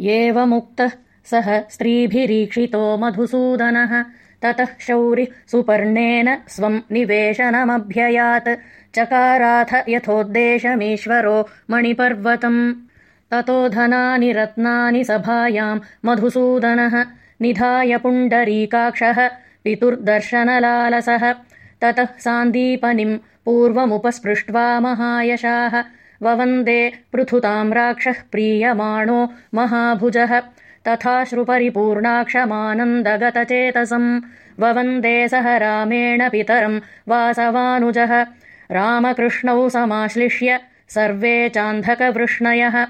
एवमुक्तः सः स्त्रीभिरीक्षितो मधुसूदनः। ततः शौरिः सुपर्णेन स्वम् निवेशनमभ्ययात्। चकाराथ यथोद्देशमीश्वरो मणिपर्वतम्। ततो धनानि रत्नानि सभायाम् मधुसूदनः। निधाय पुण्डरीकाक्षः पितुर्दर्शनलालसः। ततः सान्दीपनिम् पूर्वमुपस्पृष्ट्वा महायशाः ववन्दे पृथुताम् राक्षः प्रीयमाणो महाभुजः। तथाश्रुपरिपूर्णाक्षमानन्दगतचेतसम् ववन्दे सह रामेण पितरम् वासवानुजः। रामकृष्णौ समाश्लिष्य सर्वे चान्धकवृष्णयः